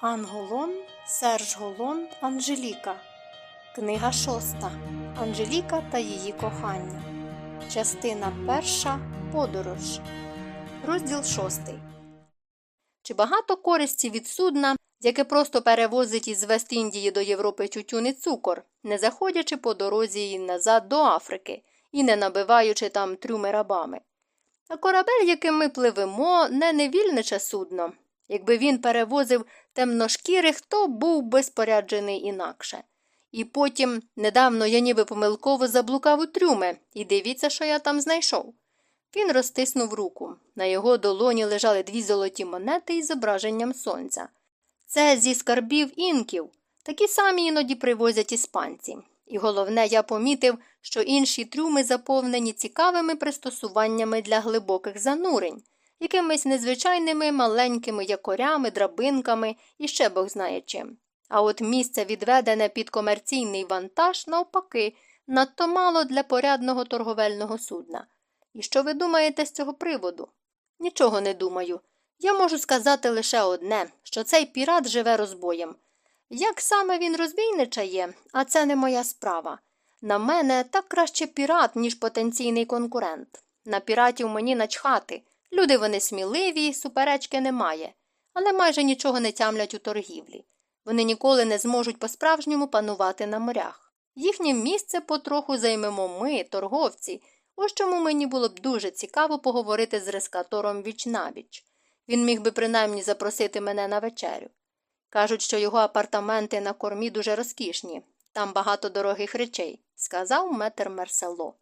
Анголон, Серж Голон, Анжеліка. Книга шоста. Анжеліка та її кохання. Частина перша. Подорож. Розділ шостий. Чи багато користі від судна, яке просто перевозить із Вест-Індії до Європи тютюн і цукор, не заходячи по дорозі і назад до Африки і не набиваючи там трюми рабами? А корабель, яким ми пливемо, не невільниче судно. Якби він перевозив темношкірих, то був би споряджений інакше. І потім недавно я ніби помилково заблукав у трюме, і дивіться, що я там знайшов. Він розтиснув руку. На його долоні лежали дві золоті монети із зображенням сонця. Це зі скарбів інків, такі самі іноді привозять іспанці. І головне, я помітив, що інші трюми заповнені цікавими пристосуваннями для глибоких занурень, якимись незвичайними маленькими якорями, драбинками і ще бог знає чим. А от місце, відведене під комерційний вантаж, навпаки, надто мало для порядного торговельного судна. І що ви думаєте з цього приводу? Нічого не думаю. Я можу сказати лише одне, що цей пірат живе розбоєм. Як саме він розбійничає, а це не моя справа. На мене так краще пірат, ніж потенційний конкурент. На піратів мені начхати. Люди вони сміливі, суперечки немає, але майже нічого не тямлять у торгівлі. Вони ніколи не зможуть по-справжньому панувати на морях. Їхнє місце потроху займемо ми, торговці. Ось чому мені було б дуже цікаво поговорити з рескатором віч навіч. Він міг би принаймні запросити мене на вечерю. Кажуть, що його апартаменти на кормі дуже розкішні, там багато дорогих речей, сказав метр Мерсело.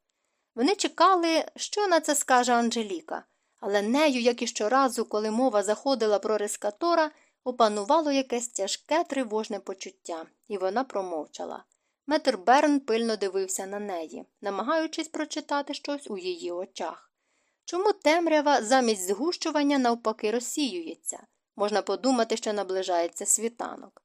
Вони чекали, що на це скаже Анжеліка, але нею, як і щоразу, коли мова заходила про рескатора, опанувало якесь тяжке тривожне почуття, і вона промовчала. Метр Берн пильно дивився на неї, намагаючись прочитати щось у її очах. Чому темрява замість згущування навпаки розсіюється? Можна подумати, що наближається світанок.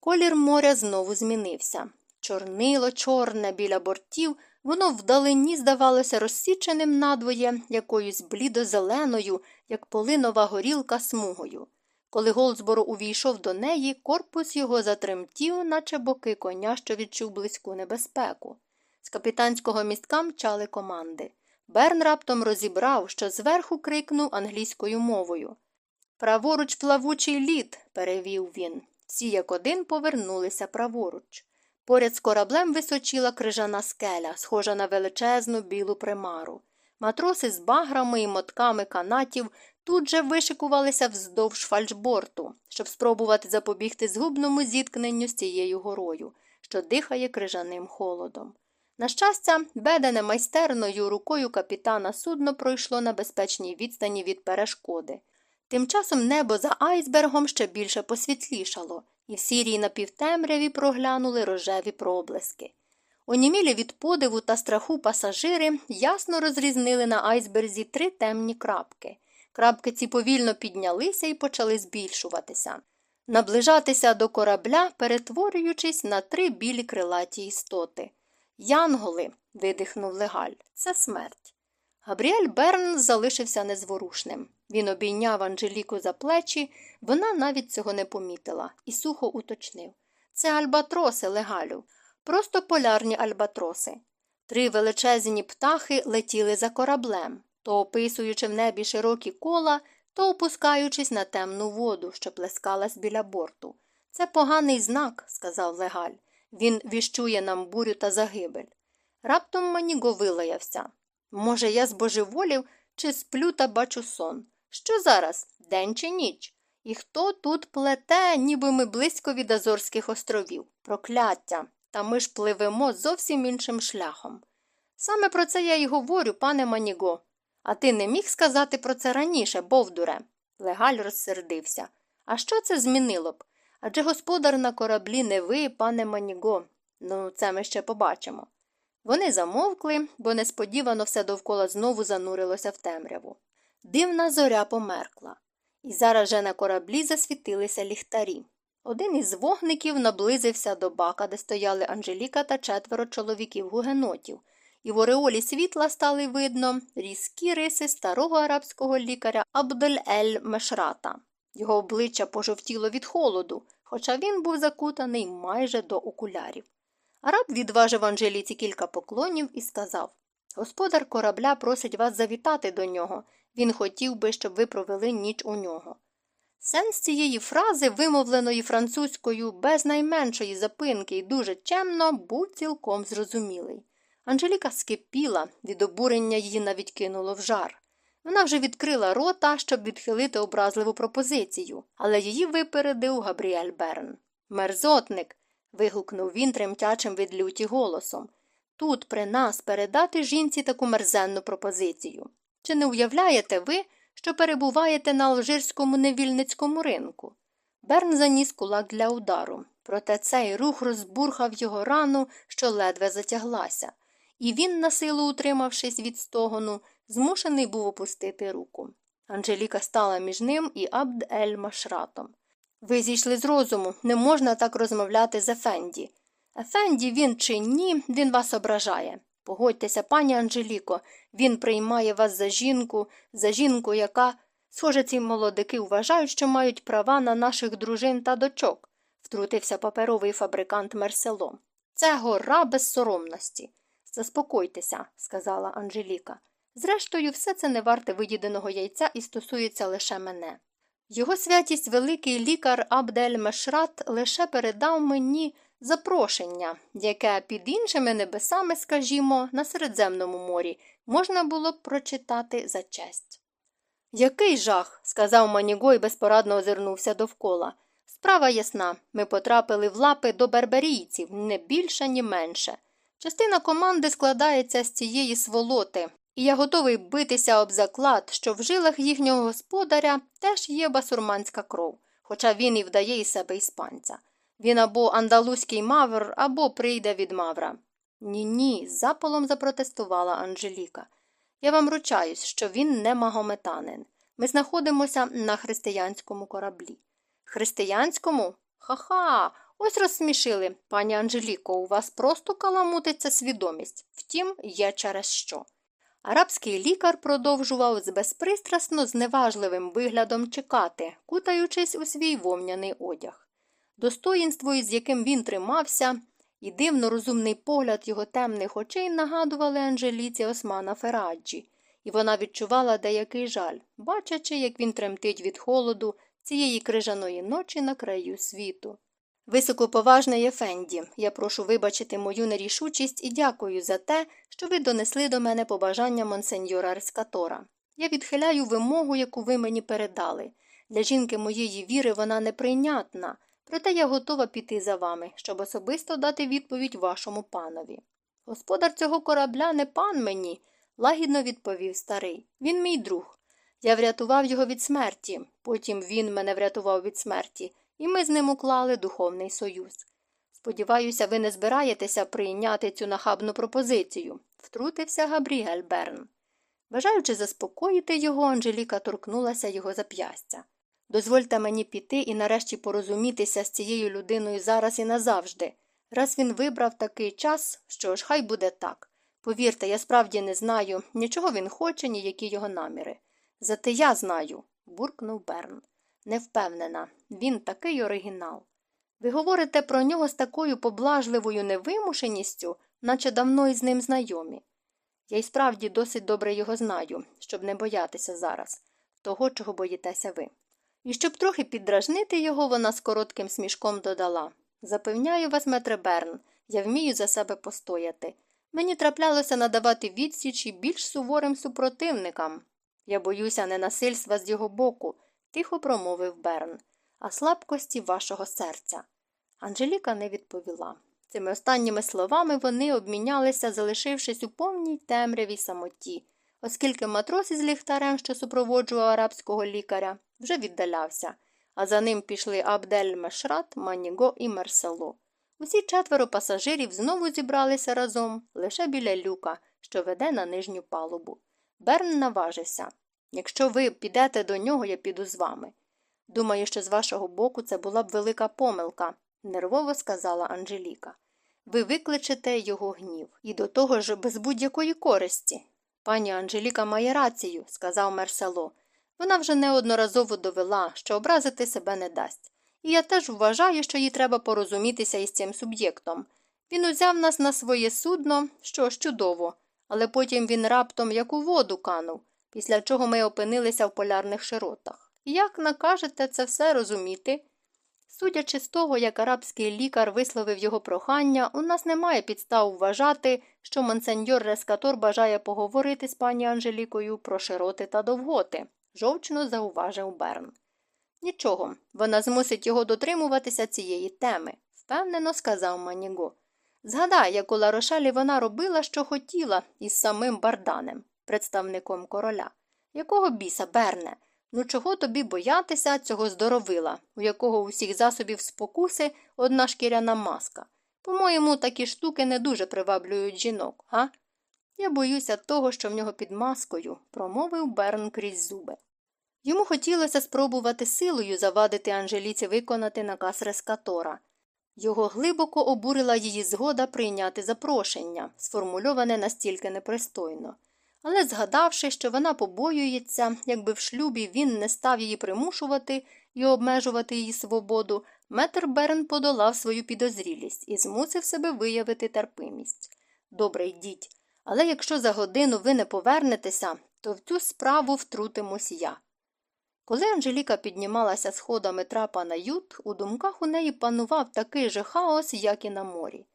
Колір моря знову змінився. Чорнило, чорне біля бортів, воно вдалині здавалося розсіченим надвоє якоюсь блідо-зеленою, як полинова горілка смугою. Коли Голдсборо увійшов до неї, корпус його затремтів, наче боки коня, що відчув близьку небезпеку. З капітанського містка мчали команди. Берн раптом розібрав, що зверху крикнув англійською мовою. Праворуч плавучий лід, перевів він. Всі як один повернулися праворуч. Поряд з кораблем височила крижана скеля, схожа на величезну білу примару. Матроси з баграми і мотками канатів тут же вишикувалися вздовж фальшборту, щоб спробувати запобігти згубному зіткненню з цією горою, що дихає крижаним холодом. На щастя, бедене майстерною рукою капітана судно пройшло на безпечній відстані від перешкоди. Тим часом небо за айсбергом ще більше посвітлішало, і в сірій напівтемряві проглянули рожеві проблиски. Онімілі від подиву та страху пасажири ясно розрізнили на айсберзі три темні крапки. Крапки ці повільно піднялися і почали збільшуватися, наближатися до корабля, перетворюючись на три білі крилаті істоти. Янголи, видихнув легаль, це смерть. Габріель Берн залишився незворушним. Він обійняв Анжеліку за плечі, вона навіть цього не помітила, і сухо уточнив. Це альбатроси, легалю, просто полярні альбатроси. Три величезні птахи летіли за кораблем, то описуючи в небі широкі кола, то опускаючись на темну воду, що плескалась біля борту. Це поганий знак, сказав легаль. Він віщує нам бурю та загибель. Раптом Маніго вилаявся. Може, я збожеволів чи сплю та бачу сон. Що зараз, день чи ніч? І хто тут плете, ніби ми близько від Азорських островів? Прокляття. Та ми ж пливемо зовсім іншим шляхом. Саме про це я й говорю, пане Маніго. А ти не міг сказати про це раніше, Бовдуре? Легаль розсердився. А що це змінило б? Адже господар на кораблі не ви, пане Маніго. Ну, це ми ще побачимо. Вони замовкли, бо несподівано все довкола знову занурилося в темряву. Дивна зоря померкла, і зараз же на кораблі засвітилися ліхтарі. Один із вогників наблизився до бака, де стояли Анжеліка та четверо чоловіків гугенотів, і в ореолі світла стали видно різкі риси старого арабського лікаря Абдель Ель Мешрата. Його обличчя пожовтіло від холоду, хоча він був закутаний майже до окулярів. Араб відважив Анжеліці кілька поклонів і сказав Господар корабля просить вас завітати до нього. Він хотів би, щоб ви провели ніч у нього. Сенс цієї фрази, вимовленої французькою без найменшої запинки і дуже чемно, був цілком зрозумілий. Анжеліка скипіла, від обурення її навіть кинуло в жар. Вона вже відкрила рота, щоб відхилити образливу пропозицію, але її випередив Габріель Берн. Мерзотник. вигукнув він тремтячим від люті голосом. Тут при нас передати жінці таку мерзенну пропозицію. Чи не уявляєте ви, що перебуваєте на алжирському невільницькому ринку? Берн заніс кулак для удару, проте цей рух розбурхав його рану, що ледве затяглася, і він, насилу утримавшись від стогону, змушений був опустити руку. Анжеліка стала між ним і Абд Ель Машратом. Ви зійшли з розуму, не можна так розмовляти з Ефенді. Ефенді він чи ні, він вас ображає. Погодьтеся, пані Анжеліко, він приймає вас за жінку, за жінку, яка. Схоже, ці молодики вважають, що мають права на наших дружин та дочок, втрутився паперовий фабрикант Мерсело. Це гора безсоромності. Заспокойтеся, сказала Анжеліка. Зрештою, все це не варте видіденого яйця і стосується лише мене. Його святість великий лікар Абдель Мешрат лише передав мені запрошення, яке під іншими небесами, скажімо, на Середземному морі можна було б прочитати за честь. Який жах, сказав Маніго і безпорадно озирнувся довкола. Справа ясна, ми потрапили в лапи до берберійців, не більше, ні менше. Частина команди складається з цієї сволоти, і я готовий битися об заклад, що в жилах їхнього господаря теж є басурманська кров, хоча він і вдає із себе іспанця. Він або андалузький мавр, або прийде від мавра. Ні, ні, запалом запротестувала Анжеліка. Я вам ручаюсь, що він не магометанин. Ми знаходимося на християнському кораблі. Християнському? Ха-ха, ось розсмішили, пані Анжеліко, у вас просто каламутиться свідомість. Втім, є через що. Арабський лікар продовжував з безпристрасно зневажливим виглядом чекати, кутаючись у свій вовняний одяг. Достоїнство, із яким він тримався, і дивно розумний погляд його темних очей нагадували Анжеліці Османа Фераджі, і вона відчувала деякий жаль, бачачи, як він тремтить від холоду цієї крижаної ночі на краю світу. Високоповажний Єфенді, я прошу вибачити мою нерішучість і дякую за те, що ви донесли до мене побажання монсеньора Рескатора. Я відхиляю вимогу, яку ви мені передали. Для жінки моєї віри вона неприйнятна, проте я готова піти за вами, щоб особисто дати відповідь вашому панові. Господар цього корабля не пан мені, лагідно відповів старий. Він мій друг. Я врятував його від смерті, потім він мене врятував від смерті і ми з ним уклали духовний союз. Сподіваюся, ви не збираєтеся прийняти цю нахабну пропозицію, втрутився Габріель Берн. Бажаючи заспокоїти його, Анжеліка торкнулася його зап'ястя. Дозвольте мені піти і нарешті порозумітися з цією людиною зараз і назавжди. Раз він вибрав такий час, що ж, хай буде так. Повірте, я справді не знаю, нічого він хоче, ні які його наміри. Зате я знаю, буркнув Берн. Не впевнена, він такий оригінал. Ви говорите про нього з такою поблажливою невимушеністю, наче давно із ним знайомі. Я й справді досить добре його знаю, щоб не боятися зараз, того, чого боїтеся ви. І щоб трохи піддражнити його, вона з коротким смішком додала Запевняю вас, метре Берн, я вмію за себе постояти. Мені траплялося надавати відсічі більш суворим супротивникам. Я боюся ненасильства з його боку тихо промовив Берн, а слабкості вашого серця. Анжеліка не відповіла. Цими останніми словами вони обмінялися, залишившись у повній темрявій самоті, оскільки матрос із ліхтарем, що супроводжував арабського лікаря, вже віддалявся, а за ним пішли Абдель Мешрат, Маніго і Мерсело. Усі четверо пасажирів знову зібралися разом лише біля люка, що веде на нижню палубу. Берн наважився. Якщо ви підете до нього, я піду з вами. Думаю, що з вашого боку це була б велика помилка, нервово сказала Анжеліка. Ви викличете його гнів, і до того ж без будь-якої користі. Пані Анжеліка має рацію, сказав Мерсело. Вона вже неодноразово довела, що образити себе не дасть. І я теж вважаю, що їй треба порозумітися із цим суб'єктом. Він узяв нас на своє судно, що ж чудово, але потім він раптом як у воду канув, після чого ми опинилися в полярних широтах. Як накажете це все розуміти? Судячи з того, як арабський лікар висловив його прохання, у нас немає підстав вважати, що монсеньор Рескатор бажає поговорити з пані Анжелікою про широти та довготи, жовчно зауважив Берн. Нічого, вона змусить його дотримуватися цієї теми, впевнено сказав Маніго. Згадай, як у Ларошелі вона робила, що хотіла, із самим Барданем, представником короля. Якого біса, Берне? Ну чого тобі боятися цього здоровила, у якого усіх засобів спокуси одна шкіряна маска? По-моєму, такі штуки не дуже приваблюють жінок, га? Я боюся того, що в нього під маскою, промовив Берн крізь зуби. Йому хотілося спробувати силою завадити Анжеліці виконати наказ Рескатора. Його глибоко обурила її згода прийняти запрошення, сформульоване настільки непристойно. Але, згадавши, що вона побоюється, якби в шлюбі він не став її примушувати і обмежувати її свободу, метр Берн подолав свою підозрілість і змусив себе виявити терпимість. Добре йдіть, але якщо за годину ви не повернетеся, то в цю справу втрутимусь я. Коли Анжеліка піднімалася сходами трапа на ют, у думках у неї панував такий же хаос, як і на морі.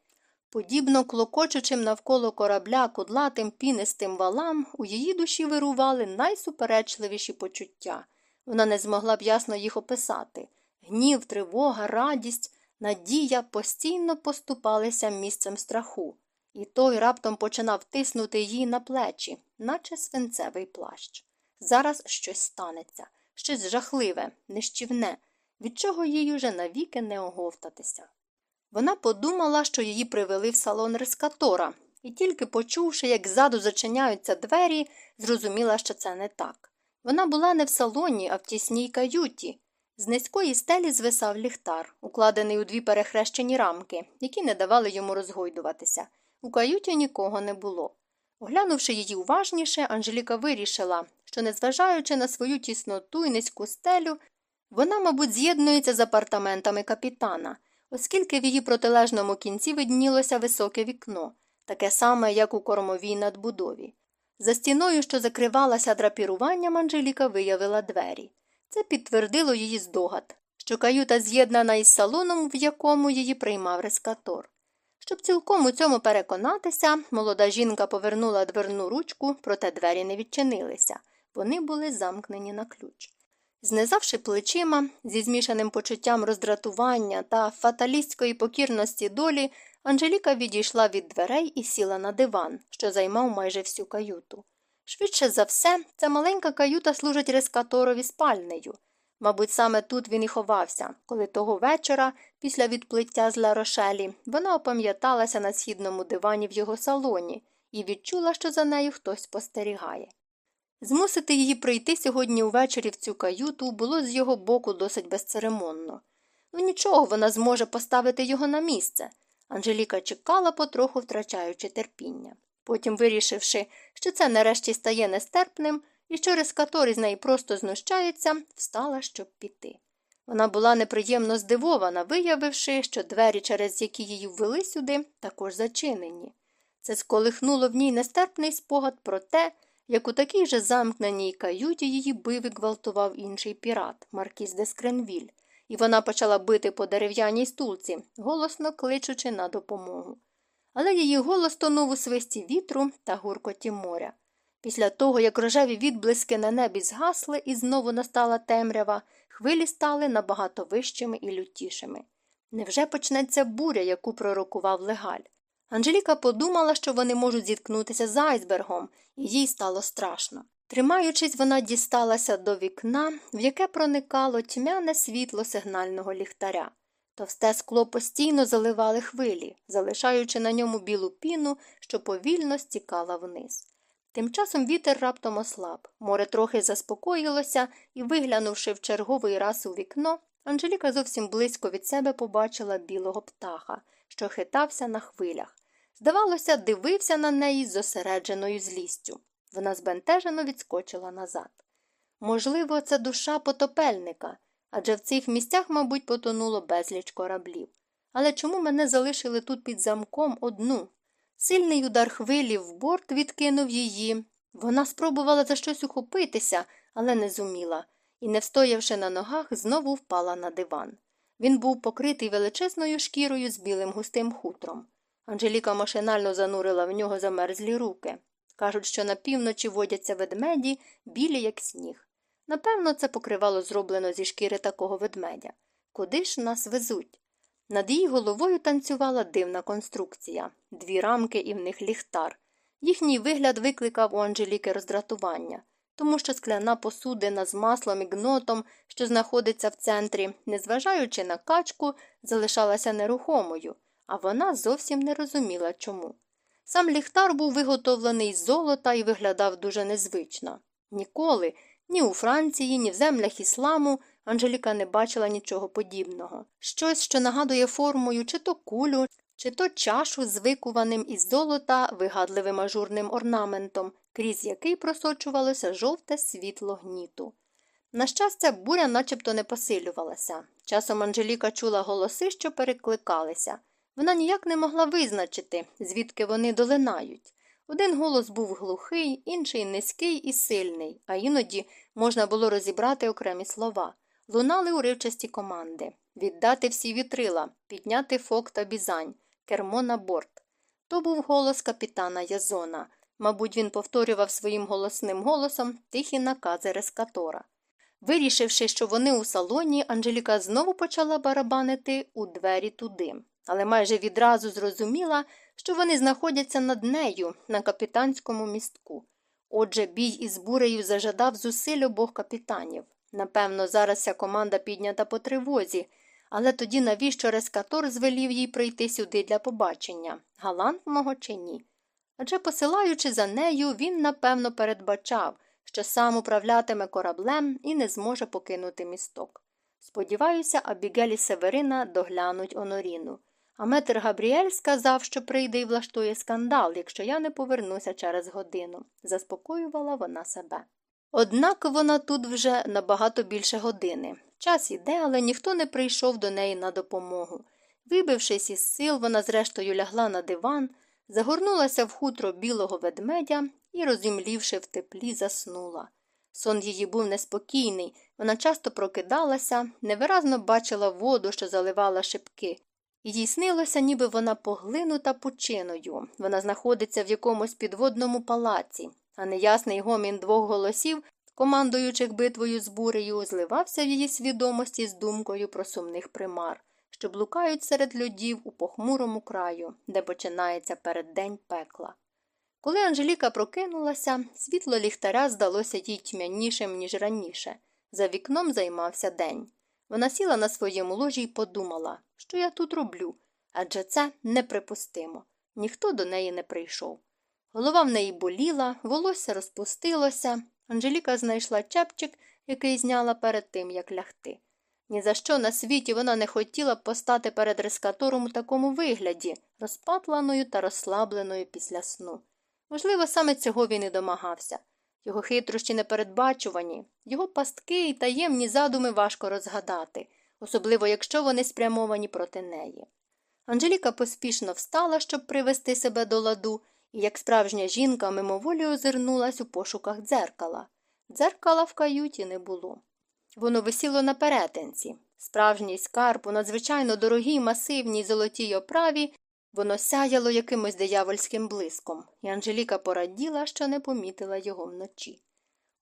Подібно клокочучим навколо корабля кудлатим пінистим валам, у її душі вирували найсуперечливіші почуття. Вона не змогла б ясно їх описати. Гнів, тривога, радість, надія постійно поступалися місцем страху, і той раптом починав тиснути її на плечі, наче свинцевий плащ. Зараз щось станеться, щось жахливе, нищівне, від чого їй уже навіки не оговтатися. Вона подумала, що її привели в салон рескатора, і тільки почувши, як ззаду зачиняються двері, зрозуміла, що це не так. Вона була не в салоні, а в тісній каюті. З низької стелі звисав ліхтар, укладений у дві перехрещені рамки, які не давали йому розгойдуватися. У каюті нікого не було. Оглянувши її уважніше, Анжеліка вирішила, що, незважаючи на свою тісноту і низьку стелю, вона, мабуть, з'єднується з апартаментами капітана оскільки в її протилежному кінці виднілося високе вікно, таке саме, як у кормовій надбудові. За стіною, що закривалася драпіруванням, Анжеліка виявила двері. Це підтвердило її здогад, що каюта з'єднана із салоном, в якому її приймав рескатор. Щоб цілком у цьому переконатися, молода жінка повернула дверну ручку, проте двері не відчинилися. Вони були замкнені на ключ. Знизавши плечима, зі змішаним почуттям роздратування та фаталістської покірності долі, Анжеліка відійшла від дверей і сіла на диван, що займав майже всю каюту. Швидше за все, ця маленька каюта служить рескаторові спальнею. Мабуть, саме тут він і ховався, коли того вечора, після відплиття з Ларошелі, вона опам'яталася на східному дивані в його салоні і відчула, що за нею хтось спостерігає. Змусити її прийти сьогодні увечері в цю каюту було з його боку досить безцеремонно. Ну нічого, вона зможе поставити його на місце. Анжеліка чекала, потроху втрачаючи терпіння. Потім, вирішивши, що це нарешті стає нестерпним і що рескатор із неї просто знущається, встала, щоб піти. Вона була неприємно здивована, виявивши, що двері, через які її ввели сюди, також зачинені. Це сколихнуло в ній нестерпний спогад про те, як у такій же замкненій каюті її бив і гвалтував інший пірат, Маркіз де Скренвіль, і вона почала бити по дерев'яній стулці, голосно кличучи на допомогу. Але її голос тонув у свисті вітру та гуркоті моря. Після того, як рожеві відблиски на небі згасли і знову настала темрява, хвилі стали набагато вищими і лютішими. Невже почнеться буря, яку пророкував легаль? Анжеліка подумала, що вони можуть зіткнутися з айсбергом, і їй стало страшно. Тримаючись, вона дісталася до вікна, в яке проникало тьмяне світло сигнального ліхтаря. Товсте скло постійно заливали хвилі, залишаючи на ньому білу піну, що повільно стікала вниз. Тим часом вітер раптом ослаб, море трохи заспокоїлося і, виглянувши в черговий раз у вікно, Анжеліка зовсім близько від себе побачила білого птаха, що хитався на хвилях. Здавалося, дивився на неї з зосередженою злістю. Вона збентежено відскочила назад. Можливо, це душа потопельника, адже в цих місцях, мабуть, потонуло безліч кораблів. Але чому мене залишили тут під замком одну? Сильний удар хвилі в борт відкинув її. Вона спробувала за щось ухопитися, але не зуміла, і, не встоявши на ногах, знову впала на диван. Він був покритий величезною шкірою з білим густим хутром. Анжеліка машинально занурила в нього замерзлі руки. Кажуть, що на півночі водяться ведмеді, білі, як сніг. Напевно, це покривало зроблено зі шкіри такого ведмедя. Куди ж нас везуть? Над її головою танцювала дивна конструкція дві рамки і в них ліхтар. Їхній вигляд викликав у Анжеліки роздратування, тому що скляна посудина з маслом і гнотом, що знаходиться в центрі, незважаючи на качку, залишалася нерухомою, а вона зовсім не розуміла чому. Сам ліхтар був виготовлений з золота і виглядав дуже незвично. Ніколи, ні у Франції, ні в землях ісламу Анжеліка не бачила нічого подібного. Щось, що нагадує формою чи то кулю, чи то чашу з викуваним із золота вигадливим ажурним орнаментом, крізь який просочувалося жовте світло гніту. На щастя, буря начебто не посилювалася. Часом Анжеліка чула голоси, що перекликалися. Вона ніяк не могла визначити, звідки вони долинають. Один голос був глухий, інший низький і сильний, а іноді можна було розібрати окремі слова. Лунали уривчасті команди віддати всі вітрила, підняти фок та бізань, кермо на борт. То був голос капітана Язона. Мабуть, він повторював своїм голосним голосом тихі накази рескатора. Вирішивши, що вони у салоні, Анжеліка знову почала барабанити у двері туди, але майже відразу зрозуміла, що вони знаходяться над нею на капітанському містку. Отже, бій із бурею зажадав зусиль обох капітанів. Напевно, зараз ця команда піднята по тривозі, але тоді навіщо рескатор звелів їй прийти сюди для побачення, галантного чи ні? Адже, посилаючи за нею, він, напевно, передбачав, що сам управлятиме кораблем і не зможе покинути місток. Сподіваюся, Абігель і Северина доглянуть Оноріну. А метр Габріель сказав, що прийде і влаштує скандал, якщо я не повернуся через годину, заспокоювала вона себе. Однак вона тут вже набагато більше години. Час іде, але ніхто не прийшов до неї на допомогу. Вибившись із сил, вона зрештою лягла на диван, загорнулася в хутро білого ведмедя і, розімлівши в теплі, заснула. Сон її був неспокійний, вона часто прокидалася, невиразно бачила воду, що заливала шибки. Їй снилося, ніби вона поглинута пучиною. Вона знаходиться в якомусь підводному палаці, а неясний гомін двох голосів, командуючих битвою з бурею, зливався в її свідомості з думкою про сумних примар, що блукають серед людів у похмурому краю, де починається переддень пекла. Коли Анжеліка прокинулася, світло ліхтаря здалося їй тьмянішим, ніж раніше. За вікном займався день. Вона сіла на своєму ложі і подумала, що я тут роблю, адже це неприпустимо. Ніхто до неї не прийшов. Голова в неї боліла, волосся розпустилося. Анжеліка знайшла чепчик, який зняла перед тим, як лягти. Ні за що на світі вона не хотіла б постати перед рескатором у такому вигляді, розпатланою та розслабленою після сну. Можливо, саме цього він і домагався. Його хитрощі непередбачувані, його пастки і таємні задуми важко розгадати, особливо якщо вони спрямовані проти неї. Анжеліка поспішно встала, щоб привести себе до ладу, як справжня жінка, мимоволі озирнулась у пошуках дзеркала. Дзеркала в каюті не було. Воно висіло на перетинці. Справжній скарб у надзвичайно дорогій масивній золотій оправі Воно сяяло якимось диявольським блиском, і Анжеліка пораділа, що не помітила його вночі.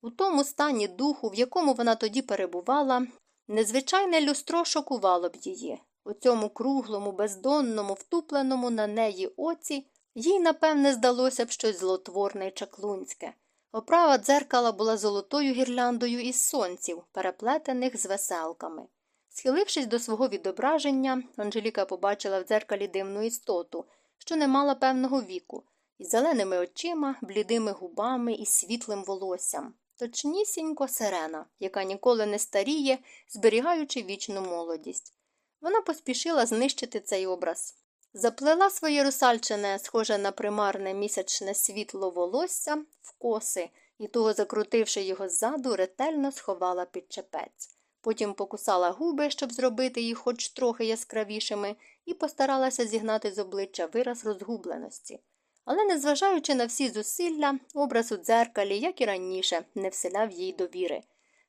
У тому стані духу, в якому вона тоді перебувала, незвичайне люстро шокувало б її. У цьому круглому, бездонному, втупленому на неї оці, їй, напевне, здалося б щось злотворне й чаклунське. Оправа дзеркала була золотою гірляндою із сонців, переплетених з веселками. Схилившись до свого відображення, Анжеліка побачила в дзеркалі дивну істоту, що не мала певного віку, із зеленими очима, блідими губами і світлим волоссям, точнісінько сирена, яка ніколи не старіє, зберігаючи вічну молодість. Вона поспішила знищити цей образ. Заплела своє русальчине, схоже на примарне місячне світло волосся в коси і того, закрутивши його ззаду, ретельно сховала під чепець. Потім покусала губи, щоб зробити їх хоч трохи яскравішими, і постаралася зігнати з обличчя вираз розгубленості. Але, незважаючи на всі зусилля, образ у дзеркалі, як і раніше, не вселяв їй довіри.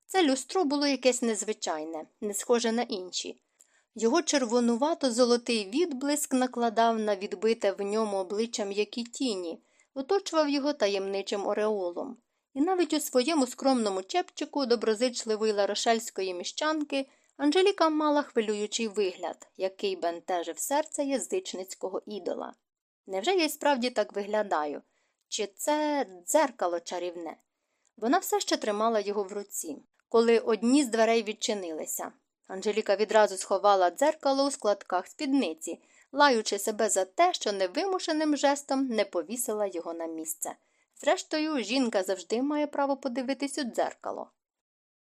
Це люстро було якесь незвичайне, не схоже на інші. Його червонувато золотий відблиск накладав на відбите в ньому обличчя м'які тіні, оточував його таємничим ореолом. І навіть у своєму скромному чепчику доброзичливої ларошельської міщанки Анжеліка мала хвилюючий вигляд, який бентежив серце язичницького ідола. Невже я й справді так виглядаю? Чи це дзеркало чарівне? Вона все ще тримала його в руці, коли одні з дверей відчинилися. Анжеліка відразу сховала дзеркало у складках спідниці, лаючи себе за те, що невимушеним жестом не повісила його на місце. Зрештою, жінка завжди має право подивитись у дзеркало.